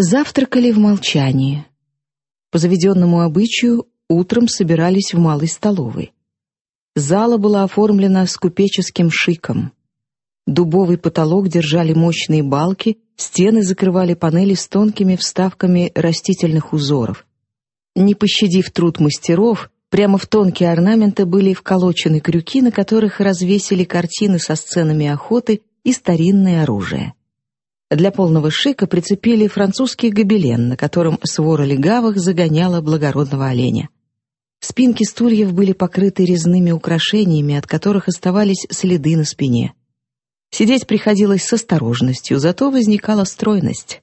Завтракали в молчании. По заведенному обычаю утром собирались в малой столовой. Зала была оформлена с купеческим шиком. Дубовый потолок держали мощные балки, стены закрывали панели с тонкими вставками растительных узоров. Не пощадив труд мастеров, прямо в тонкие орнаменты были вколочены крюки, на которых развесили картины со сценами охоты и старинное оружие. Для полного шика прицепили французский гобелен, на котором свора легавых загоняла благородного оленя. Спинки стульев были покрыты резными украшениями, от которых оставались следы на спине. Сидеть приходилось с осторожностью, зато возникала стройность.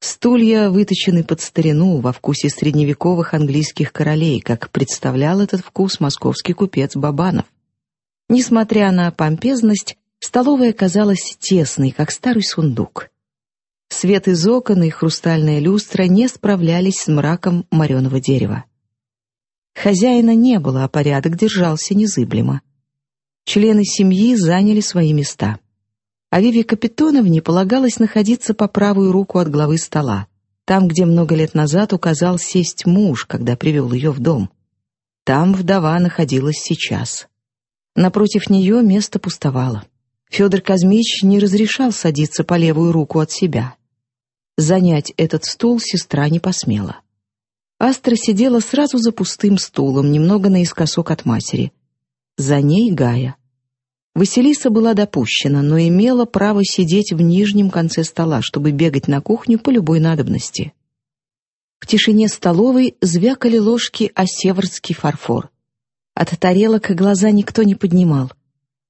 Стулья выточены под старину во вкусе средневековых английских королей, как представлял этот вкус московский купец Бабанов. Несмотря на помпезность, столовая казалась тесной, как старый сундук. Свет из окон и хрустальная люстра не справлялись с мраком мореного дерева. Хозяина не было, а порядок держался незыблемо. Члены семьи заняли свои места а Виве Капитоновне полагалось находиться по правую руку от главы стола, там, где много лет назад указал сесть муж, когда привел ее в дом. Там вдова находилась сейчас. Напротив нее место пустовало. Федор Казмич не разрешал садиться по левую руку от себя. Занять этот стул сестра не посмела. Астра сидела сразу за пустым стулом, немного наискосок от матери. За ней Гая. Василиса была допущена, но имела право сидеть в нижнем конце стола, чтобы бегать на кухню по любой надобности. В тишине столовой звякали ложки о северский фарфор. От тарелок глаза никто не поднимал,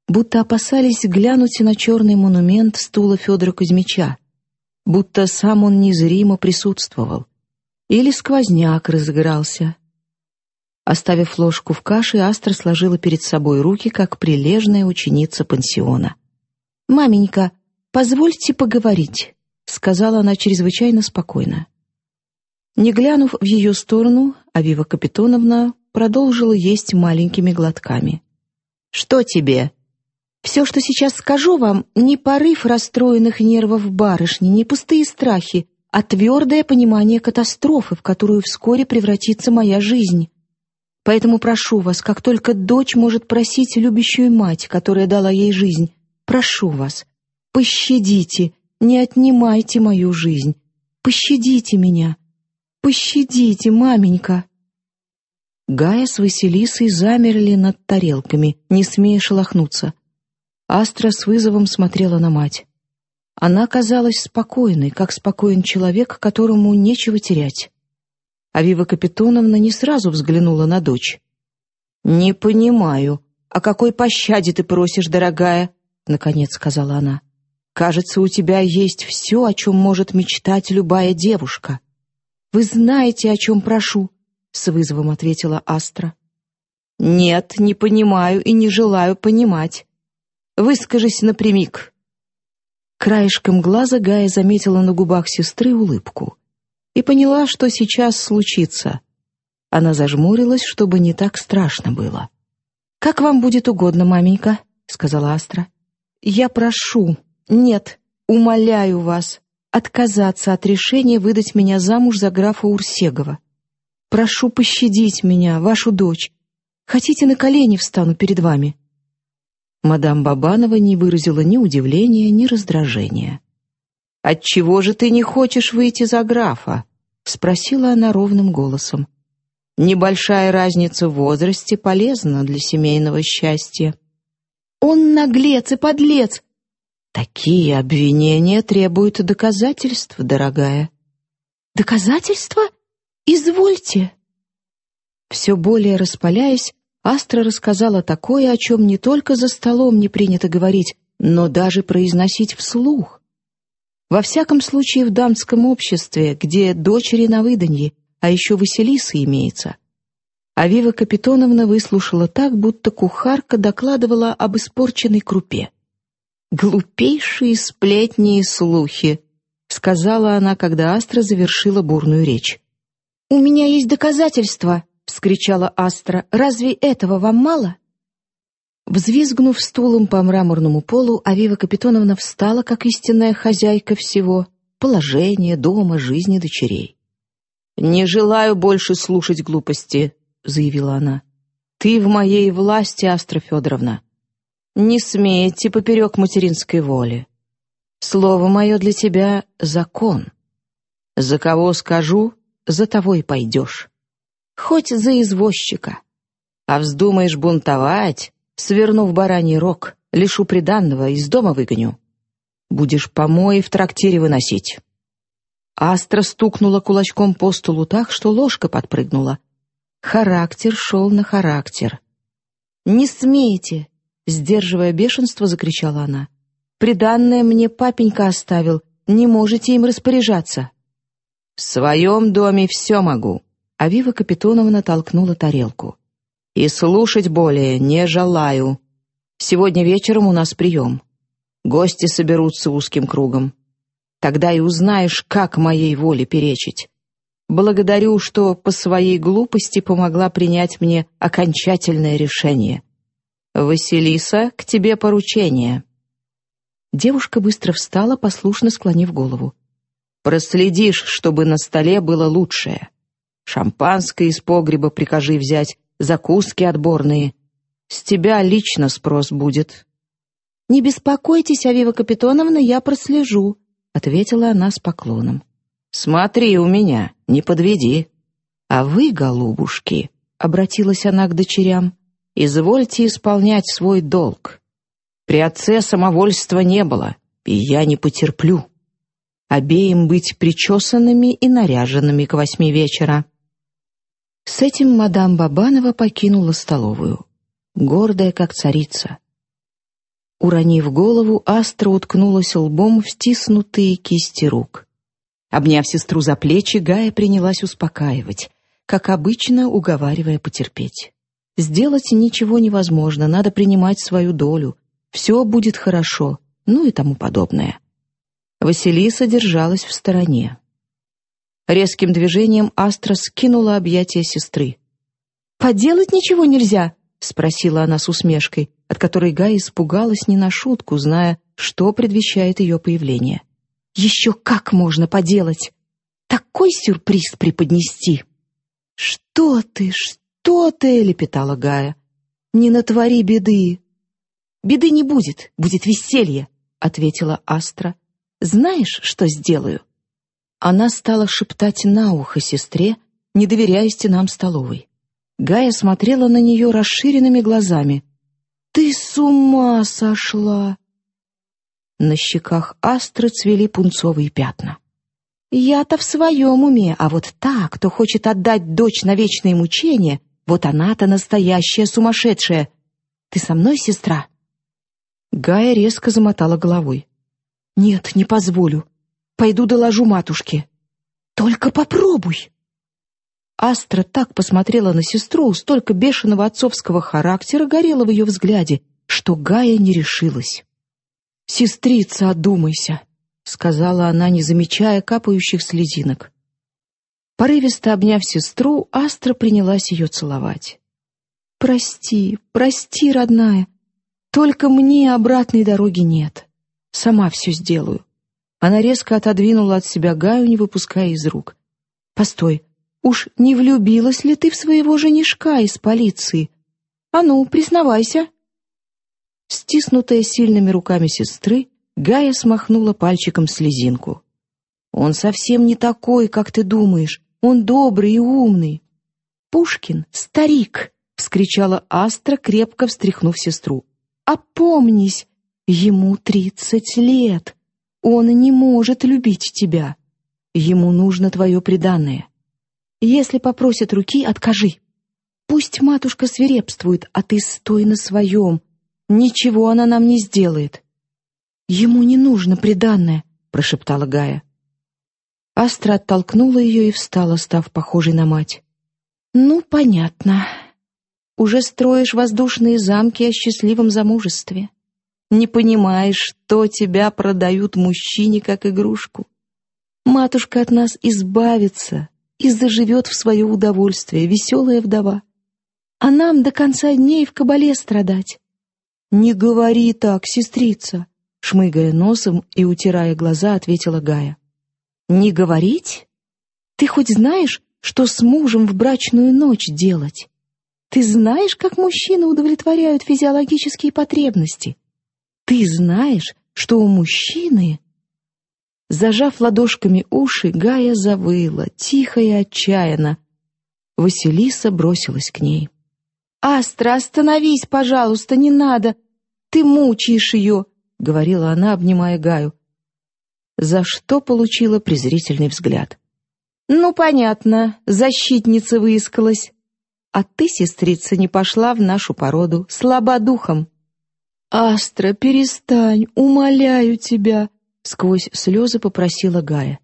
будто опасались глянуть на черный монумент стула Федора Кузьмича, будто сам он незримо присутствовал. Или сквозняк разыгрался, Оставив ложку в каше, Астра сложила перед собой руки, как прилежная ученица пансиона. «Маменька, позвольте поговорить», — сказала она чрезвычайно спокойно. Не глянув в ее сторону, Авива Капитоновна продолжила есть маленькими глотками. «Что тебе?» «Все, что сейчас скажу вам, не порыв расстроенных нервов барышни, не пустые страхи, а твердое понимание катастрофы, в которую вскоре превратится моя жизнь. Поэтому прошу вас, как только дочь может просить любящую мать, которая дала ей жизнь, прошу вас, пощадите, не отнимайте мою жизнь. Пощадите меня. Пощадите, маменька. Гая с Василисой замерли над тарелками, не смея шелохнуться. Астра с вызовом смотрела на мать. Она казалась спокойной, как спокоен человек, которому нечего терять. Авива Капитоновна не сразу взглянула на дочь. «Не понимаю, о какой пощаде ты просишь, дорогая?» — наконец сказала она. «Кажется, у тебя есть все, о чем может мечтать любая девушка». «Вы знаете, о чем прошу», — с вызовом ответила Астра. «Нет, не понимаю и не желаю понимать. Выскажись напрямик». Краешком глаза Гая заметила на губах сестры улыбку и поняла, что сейчас случится. Она зажмурилась, чтобы не так страшно было. «Как вам будет угодно, маменька», — сказала Астра. «Я прошу, нет, умоляю вас, отказаться от решения выдать меня замуж за графа Урсегова. Прошу пощадить меня, вашу дочь. Хотите, на колени встану перед вами?» Мадам Бабанова не выразила ни удивления, ни раздражения. «Отчего же ты не хочешь выйти за графа?» — спросила она ровным голосом. «Небольшая разница в возрасте полезна для семейного счастья». «Он наглец и подлец!» «Такие обвинения требуют доказательств, дорогая». «Доказательства? Извольте!» Все более распаляясь, Астра рассказала такое, о чем не только за столом не принято говорить, но даже произносить вслух. Во всяком случае, в дамском обществе, где дочери на выданье, а еще Василиса имеется. А Вива Капитоновна выслушала так, будто кухарка докладывала об испорченной крупе. «Глупейшие сплетни и слухи», — сказала она, когда Астра завершила бурную речь. «У меня есть доказательства», — вскричала Астра. «Разве этого вам мало?» Взвизгнув стулом по мраморному полу, Авива Капитоновна встала, как истинная хозяйка всего, положения, дома, жизни дочерей. «Не желаю больше слушать глупости», — заявила она. «Ты в моей власти, Астра Федоровна. Не смейте поперек материнской воли. Слово мое для тебя — закон. За кого скажу, за того и пойдешь. Хоть за извозчика. А вздумаешь бунтовать, сверну в бараний рог, лишу приданного, из дома выгоню. Будешь помои в трактире выносить». Астра стукнула кулачком по столу так, что ложка подпрыгнула. Характер шел на характер. «Не смейте!» — сдерживая бешенство, закричала она. Приданное мне папенька оставил, не можете им распоряжаться». «В своем доме все могу», — Авива Капитоновна толкнула тарелку. «И слушать более не желаю. Сегодня вечером у нас прием. Гости соберутся узким кругом. Тогда и узнаешь, как моей воле перечить. Благодарю, что по своей глупости помогла принять мне окончательное решение. Василиса, к тебе поручение». Девушка быстро встала, послушно склонив голову. «Проследишь, чтобы на столе было лучшее. Шампанское из погреба прикажи взять, закуски отборные. С тебя лично спрос будет». «Не беспокойтесь, Авива Капитоновна, я прослежу», — ответила она с поклоном. «Смотри у меня, не подведи. А вы, голубушки», — обратилась она к дочерям, — «извольте исполнять свой долг. При отце самовольства не было, и я не потерплю. Обеим быть причесанными и наряженными к восьми вечера. С этим мадам Бабанова покинула столовую, гордая как царица. Уронив голову, Астра уткнулась лбом в стиснутые кисти рук. Обняв сестру за плечи, Гая принялась успокаивать, как обычно уговаривая потерпеть. Сделать ничего невозможно, надо принимать свою долю, все будет хорошо, ну и тому подобное. Василиса держалась в стороне. Резким движением Астра скинула объятия сестры. «Поделать ничего нельзя?» — спросила она с усмешкой, от которой Гая испугалась не на шутку, зная, что предвещает ее появление. «Еще как можно поделать? Такой сюрприз преподнести!» «Что ты, что ты?» — лепетала Гая. «Не натвори беды, «Беды не будет, будет веселье», — ответила Астра. «Знаешь, что сделаю?» Она стала шептать на ухо сестре, не доверяя стенам столовой. Гая смотрела на нее расширенными глазами. «Ты с ума сошла!» На щеках Астры цвели пунцовые пятна. «Я-то в своем уме, а вот та, кто хочет отдать дочь на вечные мучения, вот она-то настоящая сумасшедшая. Ты со мной, сестра?» Гая резко замотала головой. «Нет, не позволю. Пойду доложу матушке». «Только попробуй!» Астра так посмотрела на сестру, столько бешеного отцовского характера горело в ее взгляде, что Гая не решилась. «Сестрица, одумайся», — сказала она, не замечая капающих слезинок. Порывисто обняв сестру, Астра принялась ее целовать. «Прости, прости, родная, только мне обратной дороги нет. Сама все сделаю. Она резко отодвинула от себя Гаю, не выпуская из рук. Постой, уж не влюбилась ли ты в своего женишка из полиции? А ну, признавайся. Стиснутая сильными руками сестры, Гая смахнула пальчиком слезинку. Он совсем не такой, как ты думаешь. Он добрый и умный. Пушкин — старик, — вскричала Астра, крепко встряхнув сестру. Опомнись, ему тридцать лет. Он не может любить тебя. Ему нужно твое преданное. Если попросит руки, откажи. Пусть матушка свирепствует, а ты стой на своем. Ничего она нам не сделает. Ему не нужно преданное, прошептала Гая. Астра оттолкнула ее и встала, став похожей на мать. «Ну, понятно уже строишь воздушные замки о счастливом замужестве. Не понимаешь, что тебя продают мужчине как игрушку. Матушка от нас избавится и заживет в свое удовольствие, веселая вдова. А нам до конца дней в кабале страдать. Не говори так, сестрица, шмыгая носом и утирая глаза, ответила Гая. Не говорить? Ты хоть знаешь, что с мужем в брачную ночь делать? Ты знаешь, как мужчины удовлетворяют физиологические потребности? Ты знаешь, что у мужчины... Зажав ладошками уши, Гая завыла, тихо и отчаянно. Василиса бросилась к ней. «Астра, остановись, пожалуйста, не надо! Ты мучаешь ее!» — говорила она, обнимая Гаю. За что получила презрительный взгляд. «Ну, понятно, защитница выискалась. А ты, сестрица, не пошла в нашу породу, слаба духом». «Астра, перестань, умоляю тебя!» — сквозь слезы попросила Гая.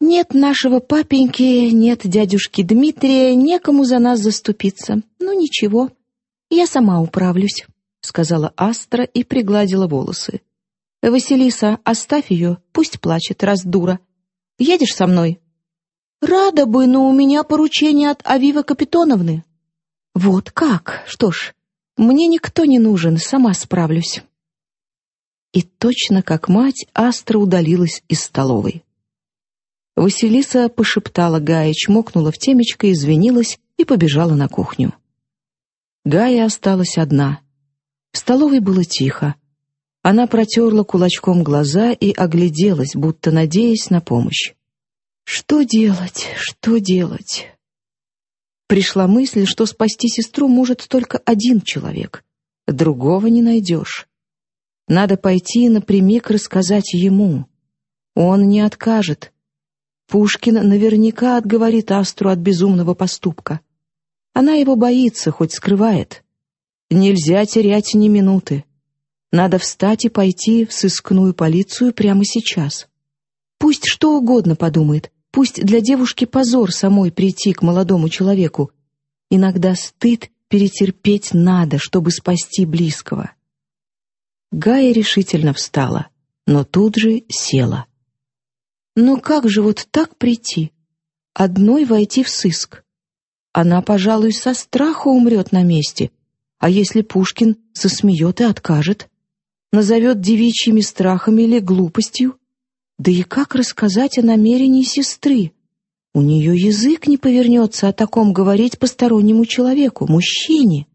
«Нет нашего папеньки, нет дядюшки Дмитрия, некому за нас заступиться. Ну ничего, я сама управлюсь», — сказала Астра и пригладила волосы. «Василиса, оставь ее, пусть плачет, раз дура. Едешь со мной?» «Рада бы, но у меня поручение от Авива Капитоновны». «Вот как? Что ж, мне никто не нужен, сама справлюсь. И точно как мать, Астра удалилась из столовой. Василиса пошептала Гае, чмокнула в темечко, извинилась и побежала на кухню. Гая осталась одна. В столовой было тихо. Она протерла кулачком глаза и огляделась, будто надеясь на помощь. Что делать, что делать? Пришла мысль, что спасти сестру может только один человек. Другого не найдешь. Надо пойти напрямик рассказать ему. Он не откажет. Пушкин наверняка отговорит Астру от безумного поступка. Она его боится, хоть скрывает. Нельзя терять ни минуты. Надо встать и пойти в сыскную полицию прямо сейчас. Пусть что угодно подумает, Пусть для девушки позор самой прийти к молодому человеку. Иногда стыд перетерпеть надо, чтобы спасти близкого. Гая решительно встала, но тут же села. Но как же вот так прийти? Одной войти в сыск? Она, пожалуй, со страха умрет на месте. А если Пушкин засмеет и откажет? Назовет девичьими страхами или глупостью? Да и как рассказать о намерении сестры? У нее язык не повернется о таком говорить постороннему человеку, мужчине.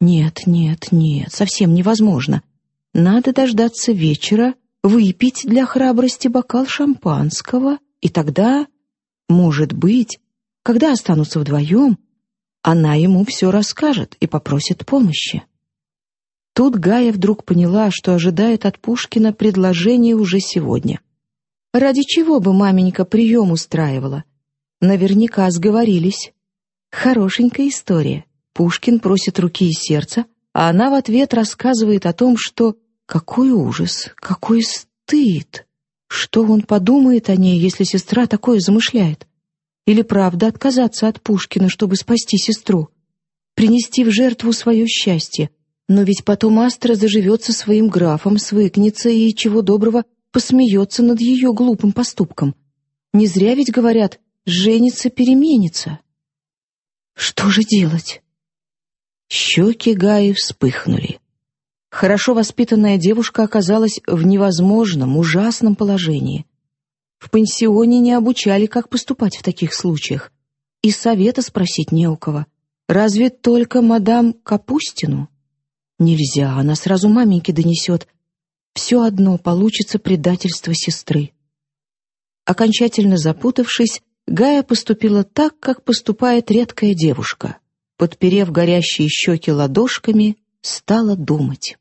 Нет, нет, нет, совсем невозможно. Надо дождаться вечера, выпить для храбрости бокал шампанского, и тогда, может быть, когда останутся вдвоем, она ему все расскажет и попросит помощи. Тут Гая вдруг поняла, что ожидает от Пушкина предложение уже сегодня. Ради чего бы маменька прием устраивала? Наверняка сговорились. Хорошенькая история. Пушкин просит руки и сердца, а она в ответ рассказывает о том, что какой ужас, какой стыд. Что он подумает о ней, если сестра такое замышляет? Или правда отказаться от Пушкина, чтобы спасти сестру? Принести в жертву свое счастье? Но ведь потом Астра заживет со своим графом, свыкнется и, чего доброго, посмеется над ее глупым поступком. Не зря ведь говорят «женится, переменится». Что же делать? Щеки Гаи вспыхнули. Хорошо воспитанная девушка оказалась в невозможном, ужасном положении. В пансионе не обучали, как поступать в таких случаях. И совета спросить не у кого. Разве только мадам Капустину? Нельзя, она сразу маменьке донесет, все одно получится предательство сестры. Окончательно запутавшись, Гая поступила так, как поступает редкая девушка. Подперев горящие щеки ладошками, стала думать.